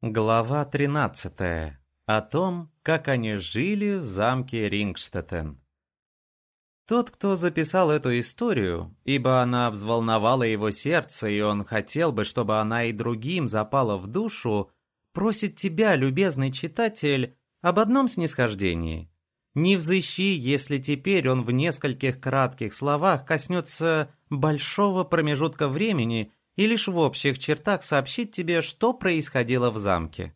Глава 13. О том, как они жили в замке Рингштеттен. Тот, кто записал эту историю, ибо она взволновала его сердце, и он хотел бы, чтобы она и другим запала в душу, просит тебя, любезный читатель, об одном снисхождении. Не взыщи, если теперь он в нескольких кратких словах коснется большого промежутка времени – и лишь в общих чертах сообщить тебе, что происходило в замке.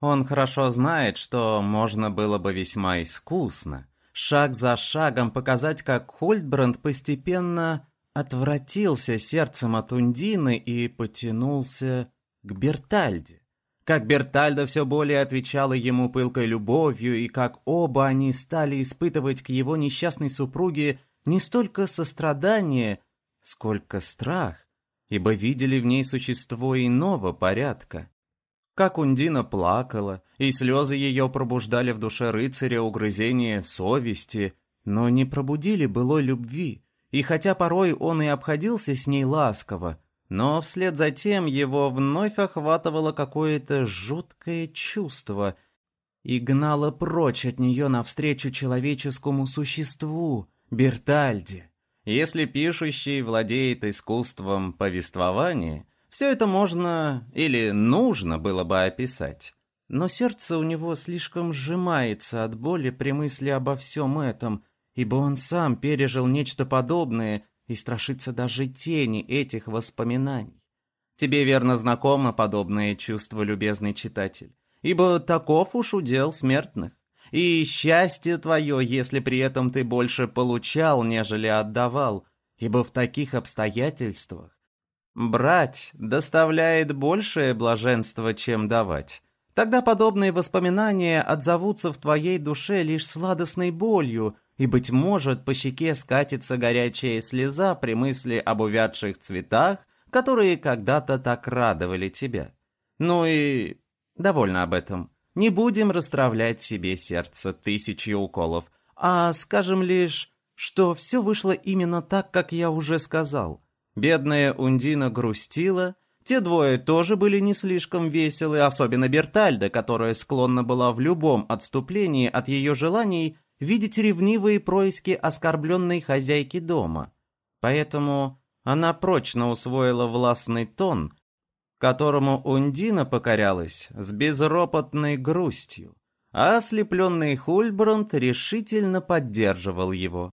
Он хорошо знает, что можно было бы весьма искусно, шаг за шагом показать, как Хольдбранд постепенно отвратился сердцем от Ундины и потянулся к Бертальде. Как Бертальда все более отвечала ему пылкой любовью, и как оба они стали испытывать к его несчастной супруге не столько сострадание, сколько страх, ибо видели в ней существо иного порядка. Как Ундина плакала, и слезы ее пробуждали в душе рыцаря угрызение совести, но не пробудили былой любви, и хотя порой он и обходился с ней ласково, но вслед за тем его вновь охватывало какое-то жуткое чувство и гнало прочь от нее навстречу человеческому существу, Бертальде. Если пишущий владеет искусством повествования, все это можно или нужно было бы описать. Но сердце у него слишком сжимается от боли при мысли обо всем этом, ибо он сам пережил нечто подобное и страшится даже тени этих воспоминаний. Тебе верно знакомо подобное чувство, любезный читатель, ибо таков уж удел смертных. И счастье твое, если при этом ты больше получал, нежели отдавал, ибо в таких обстоятельствах брать доставляет большее блаженство, чем давать. Тогда подобные воспоминания отзовутся в твоей душе лишь сладостной болью, и, быть может, по щеке скатится горячая слеза при мысли об увядших цветах, которые когда-то так радовали тебя. Ну и довольно об этом. Не будем расстравлять себе сердце тысячью уколов, а скажем лишь, что все вышло именно так, как я уже сказал. Бедная Ундина грустила, те двое тоже были не слишком веселы, особенно Бертальда, которая склонна была в любом отступлении от ее желаний видеть ревнивые происки оскорбленной хозяйки дома. Поэтому она прочно усвоила властный тон, которому Ундина покорялась с безропотной грустью, а ослепленный Хульбранд решительно поддерживал его.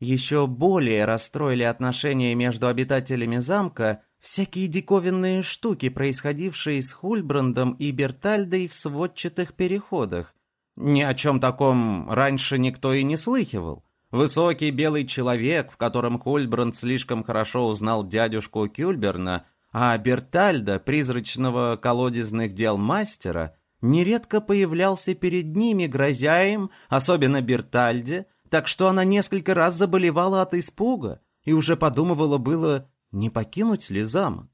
Еще более расстроили отношения между обитателями замка всякие диковинные штуки, происходившие с Хульбрандом и Бертальдой в сводчатых переходах. Ни о чем таком раньше никто и не слыхивал. Высокий белый человек, в котором Хульбранд слишком хорошо узнал дядюшку Кюльберна, а Бертальда, призрачного колодезных дел мастера, нередко появлялся перед ними, грозя им, особенно Бертальде, так что она несколько раз заболевала от испуга и уже подумывала было, не покинуть ли замок.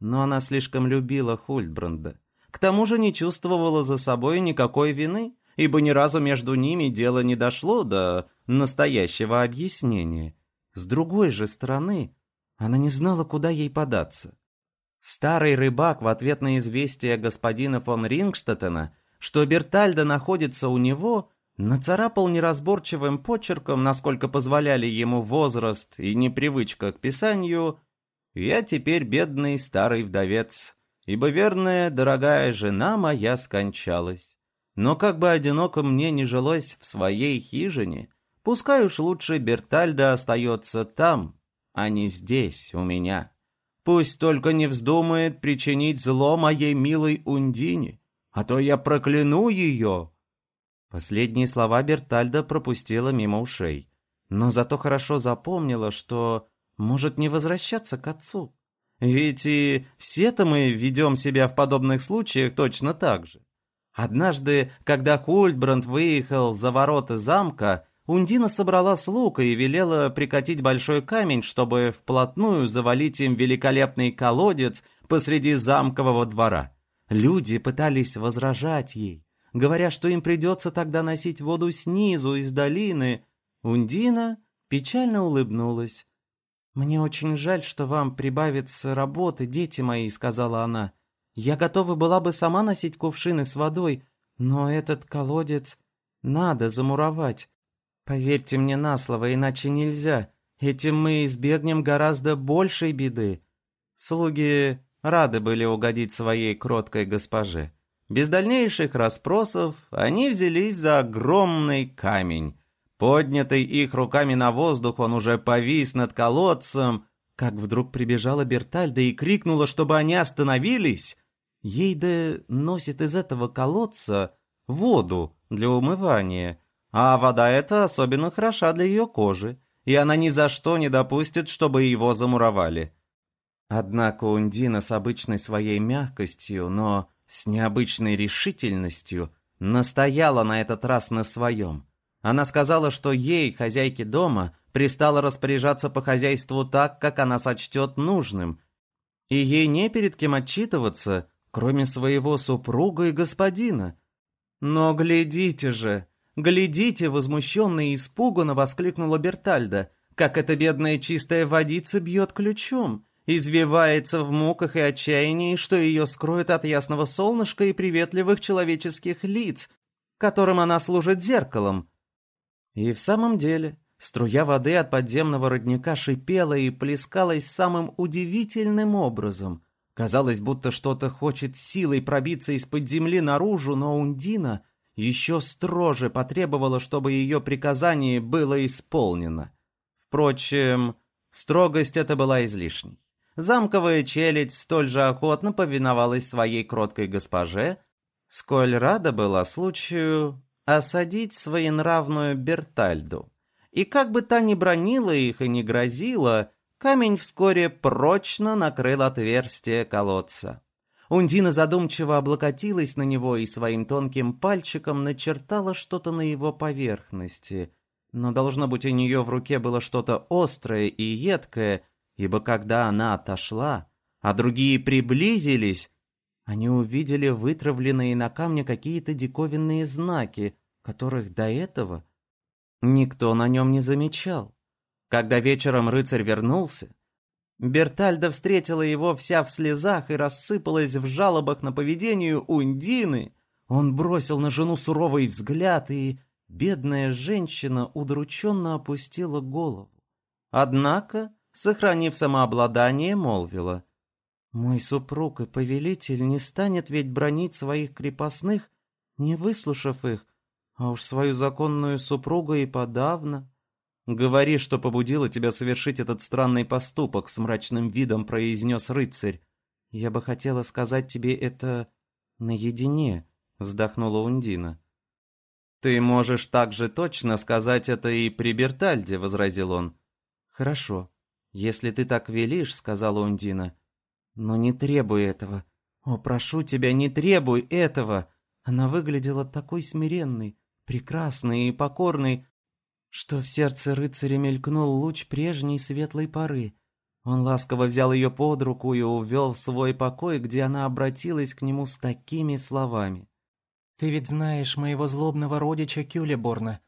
Но она слишком любила Хульдбранда. К тому же не чувствовала за собой никакой вины, ибо ни разу между ними дело не дошло до настоящего объяснения. С другой же стороны, она не знала, куда ей податься. Старый рыбак в ответ на известие господина фон Рингштеттена, что Бертальда находится у него, нацарапал неразборчивым почерком, насколько позволяли ему возраст и непривычка к писанию, «Я теперь бедный старый вдовец, ибо верная, дорогая жена моя скончалась. Но как бы одиноко мне не жилось в своей хижине, пускай уж лучше Бертальда остается там, а не здесь, у меня». Пусть только не вздумает причинить зло моей милой Ундине, а то я прокляну ее». Последние слова Бертальда пропустила мимо ушей, но зато хорошо запомнила, что может не возвращаться к отцу. Ведь и все-то мы ведем себя в подобных случаях точно так же. Однажды, когда Хульдбранд выехал за ворота замка, Ундина собрала слуг и велела прикатить большой камень, чтобы вплотную завалить им великолепный колодец посреди замкового двора. Люди пытались возражать ей, говоря, что им придется тогда носить воду снизу, из долины. Ундина печально улыбнулась. «Мне очень жаль, что вам прибавится работы, дети мои», — сказала она. Я готова была бы сама носить кувшины с водой, но этот колодец надо замуровать. Поверьте мне на слово, иначе нельзя. Этим мы избегнем гораздо большей беды. Слуги рады были угодить своей кроткой госпоже. Без дальнейших расспросов они взялись за огромный камень. Поднятый их руками на воздух, он уже повис над колодцем, как вдруг прибежала Бертальда и крикнула, чтобы они остановились. Ейда носит из этого колодца воду для умывания, а вода эта особенно хороша для ее кожи, и она ни за что не допустит, чтобы его замуровали. Однако Ундина с обычной своей мягкостью, но с необычной решительностью настояла на этот раз на своем. Она сказала, что ей, хозяйке дома, пристало распоряжаться по хозяйству так, как она сочтет нужным, и ей не перед кем отчитываться, кроме своего супруга и господина. Но глядите же, глядите, возмущенно и испуганно воскликнула Бертальда, как эта бедная чистая водица бьет ключом, извивается в муках и отчаянии, что ее скроет от ясного солнышка и приветливых человеческих лиц, которым она служит зеркалом. И в самом деле, Струя воды от подземного родника шипела и плескалась самым удивительным образом. Казалось, будто что-то хочет силой пробиться из-под земли наружу, но Ундина еще строже потребовала, чтобы ее приказание было исполнено. Впрочем, строгость эта была излишней. Замковая челядь столь же охотно повиновалась своей кроткой госпоже, сколь рада была случаю осадить своенравную Бертальду. И как бы та ни бронила их и не грозила, камень вскоре прочно накрыл отверстие колодца. Ундина задумчиво облокотилась на него и своим тонким пальчиком начертала что-то на его поверхности. Но, должно быть, у нее в руке было что-то острое и едкое, ибо когда она отошла, а другие приблизились, они увидели вытравленные на камне какие-то диковинные знаки, которых до этого Никто на нем не замечал. Когда вечером рыцарь вернулся, Бертальда встретила его вся в слезах и рассыпалась в жалобах на поведение Ундины. Он бросил на жену суровый взгляд, и бедная женщина удрученно опустила голову. Однако, сохранив самообладание, молвила. «Мой супруг и повелитель не станет ведь бронить своих крепостных, не выслушав их, а уж свою законную супругу и подавно. Говори, что побудило тебя совершить этот странный поступок, с мрачным видом произнес рыцарь. Я бы хотела сказать тебе это наедине, вздохнула Ундина. Ты можешь также точно сказать это и при Бертальде, возразил он. Хорошо, если ты так велишь, сказала Ундина. Но не требуй этого. О, прошу тебя, не требуй этого. Она выглядела такой смиренной, прекрасный и покорный, что в сердце рыцаря мелькнул луч прежней светлой поры. Он ласково взял ее под руку и увел в свой покой, где она обратилась к нему с такими словами. «Ты ведь знаешь моего злобного родича Кюлеборна.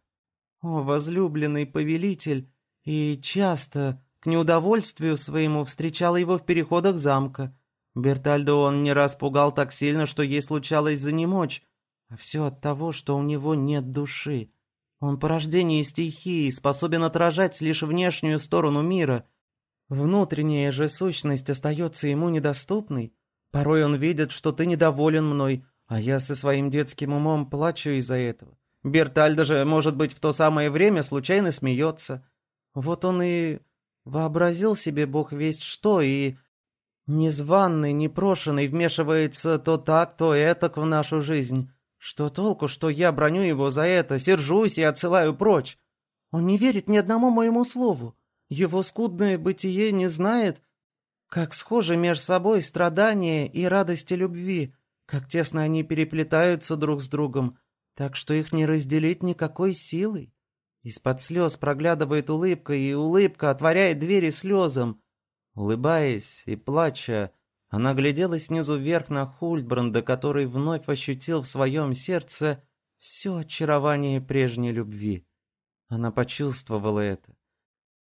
О, возлюбленный повелитель, и часто, к неудовольствию своему, встречал его в переходах замка. Бертальдо он не раз пугал так сильно, что ей случалось занемочь, а все от того, что у него нет души. Он по рождении стихии, способен отражать лишь внешнюю сторону мира. Внутренняя же сущность остается ему недоступной. Порой он видит, что ты недоволен мной, а я со своим детским умом плачу из-за этого. Бертальда же, может быть, в то самое время случайно смеется. Вот он и вообразил себе бог весть что, и незваный, непрошенный вмешивается то так, то этак в нашу жизнь. Что толку, что я броню его за это, сержусь и отсылаю прочь? Он не верит ни одному моему слову. Его скудное бытие не знает, как схожи между собой страдания и радости любви, как тесно они переплетаются друг с другом, так что их не разделить никакой силой. Из-под слез проглядывает улыбка, и улыбка отворяет двери слезам. Улыбаясь и плача, она глядела снизу вверх на Хультбранда, который вновь ощутил в своем сердце все очарование прежней любви. Она почувствовала это.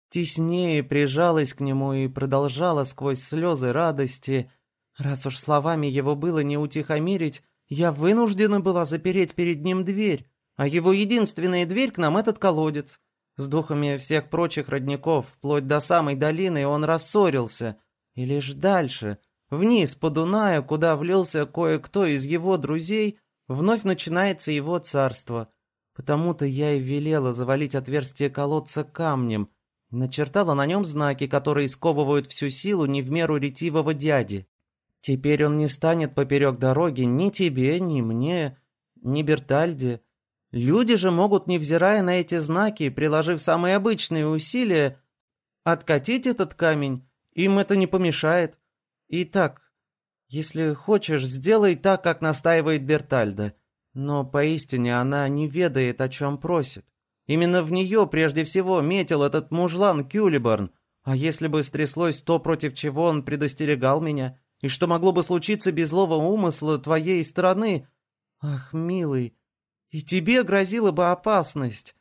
Теснее прижалась к нему и продолжала сквозь слезы радости. Раз уж словами его было не утихомирить, я вынуждена была запереть перед ним дверь, а его единственная дверь к нам этот колодец. С духами всех прочих родников, вплоть до самой долины, он рассорился. И лишь дальше, вниз по Дунаю, куда влился кое-кто из его друзей, вновь начинается его царство. Потому-то я и велела завалить отверстие колодца камнем, начертала на нем знаки, которые сковывают всю силу не в меру ретивого дяди. Теперь он не станет поперек дороги ни тебе, ни мне, ни Бертальде, Люди же могут, невзирая на эти знаки, приложив самые обычные усилия, откатить этот камень, им это не помешает. Итак, если хочешь, сделай так, как настаивает Бертальда. Но поистине она не ведает, о чем просит. Именно в нее прежде всего метил этот мужлан Кюлиборн. А если бы стряслось то, против чего он предостерегал меня, и что могло бы случиться без злого умысла твоей стороны? Ах, милый, и тебе грозила бы опасность.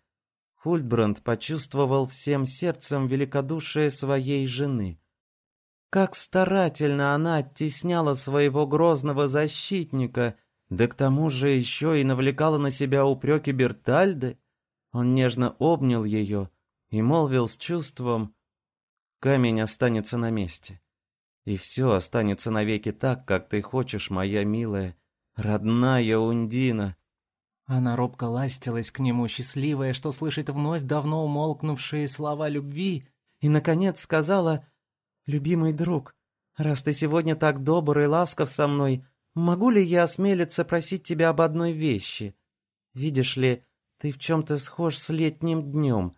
Хультбранд почувствовал всем сердцем великодушие своей жены. Как старательно она оттесняла своего грозного защитника, да к тому же еще и навлекала на себя упреки Бертальды. Он нежно обнял ее и молвил с чувством «Камень останется на месте, и все останется навеки так, как ты хочешь, моя милая, родная Ундина». Она робко ластилась к нему, счастливая, что слышит вновь давно умолкнувшие слова любви, и, наконец, сказала, «Любимый друг, раз ты сегодня так добр и ласков со мной, могу ли я осмелиться просить тебя об одной вещи? Видишь ли, ты в чем-то схож с летним днем.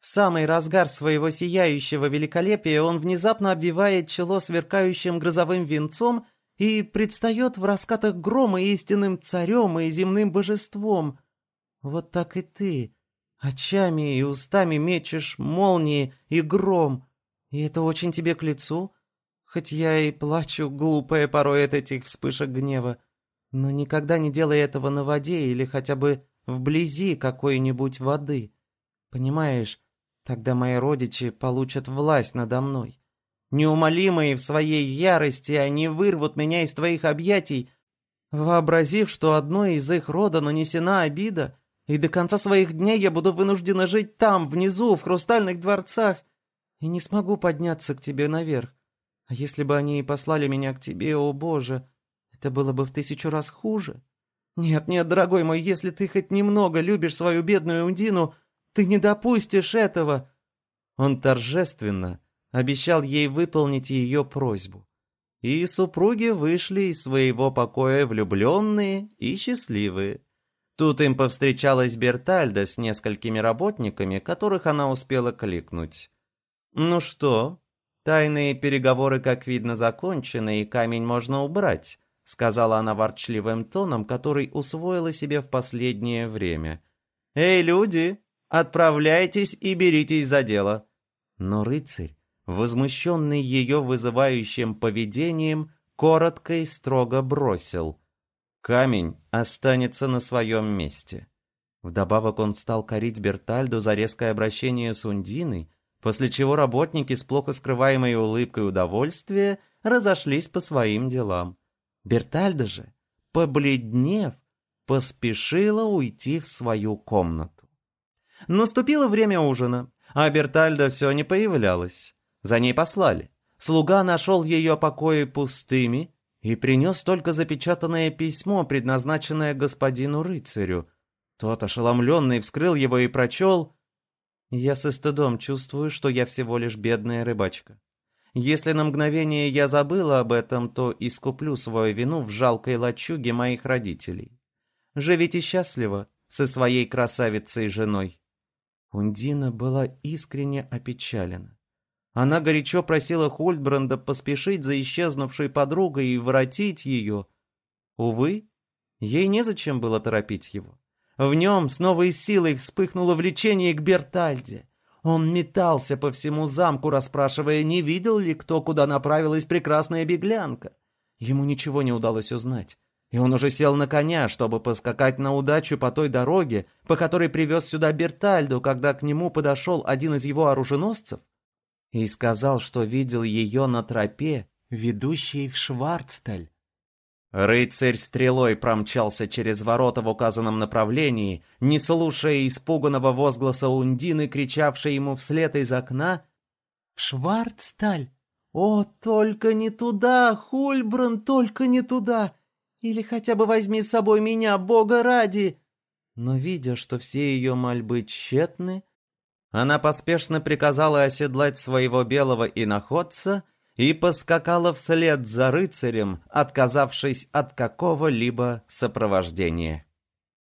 В самый разгар своего сияющего великолепия он внезапно обвивает чело сверкающим грозовым венцом и предстает в раскатах грома истинным царем и земным божеством. Вот так и ты, очами и устами мечешь молнии и гром, и это очень тебе к лицу, хоть я и плачу, глупая порой от этих вспышек гнева, но никогда не делай этого на воде или хотя бы вблизи какой-нибудь воды. Понимаешь, тогда мои родичи получат власть надо мной. Неумолимые в своей ярости, они вырвут меня из твоих объятий, вообразив, что одной из их рода нанесена обида, и до конца своих дней я буду вынуждена жить там, внизу, в хрустальных дворцах, и не смогу подняться к тебе наверх. А если бы они и послали меня к тебе, о боже, это было бы в тысячу раз хуже. Нет, нет, дорогой мой, если ты хоть немного любишь свою бедную Ундину, ты не допустишь этого. Он торжественно, обещал ей выполнить ее просьбу. И супруги вышли из своего покоя влюбленные и счастливые. Тут им повстречалась Бертальда с несколькими работниками, которых она успела кликнуть. «Ну что, тайные переговоры, как видно, закончены, и камень можно убрать», сказала она ворчливым тоном, который усвоила себе в последнее время. «Эй, люди, отправляйтесь и беритесь за дело». Но рыцарь возмущенный ее вызывающим поведением, коротко и строго бросил. Камень останется на своем месте. Вдобавок он стал корить Бертальду за резкое обращение с Ундиной, после чего работники с плохо скрываемой улыбкой удовольствия разошлись по своим делам. Бертальда же, побледнев, поспешила уйти в свою комнату. Наступило время ужина, а Бертальда все не появлялась. За ней послали. Слуга нашел ее покои пустыми и принес только запечатанное письмо, предназначенное господину рыцарю. Тот, ошеломленный, вскрыл его и прочел «Я со стыдом чувствую, что я всего лишь бедная рыбачка. Если на мгновение я забыла об этом, то искуплю свою вину в жалкой лачуге моих родителей. Живите счастливо со своей красавицей женой». Ундина была искренне опечалена. Она горячо просила Хольдбранда поспешить за исчезнувшей подругой и воротить ее. Увы, ей незачем было торопить его. В нем с новой силой вспыхнуло влечение к Бертальде. Он метался по всему замку, расспрашивая, не видел ли кто, куда направилась прекрасная беглянка. Ему ничего не удалось узнать, и он уже сел на коня, чтобы поскакать на удачу по той дороге, по которой привез сюда Бертальду, когда к нему подошел один из его оруженосцев и сказал, что видел ее на тропе, ведущей в Шварцталь. Рыцарь стрелой промчался через ворота в указанном направлении, не слушая испуганного возгласа Ундины, кричавшей ему вслед из окна «В Шварцталь!» «О, только не туда, Хульбран, только не туда! Или хотя бы возьми с собой меня, Бога ради!» Но, видя, что все ее мольбы тщетны, она поспешно приказала оседлать своего белого иноходца и поскакала вслед за рыцарем, отказавшись от какого-либо сопровождения.